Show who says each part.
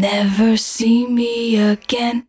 Speaker 1: never see me again.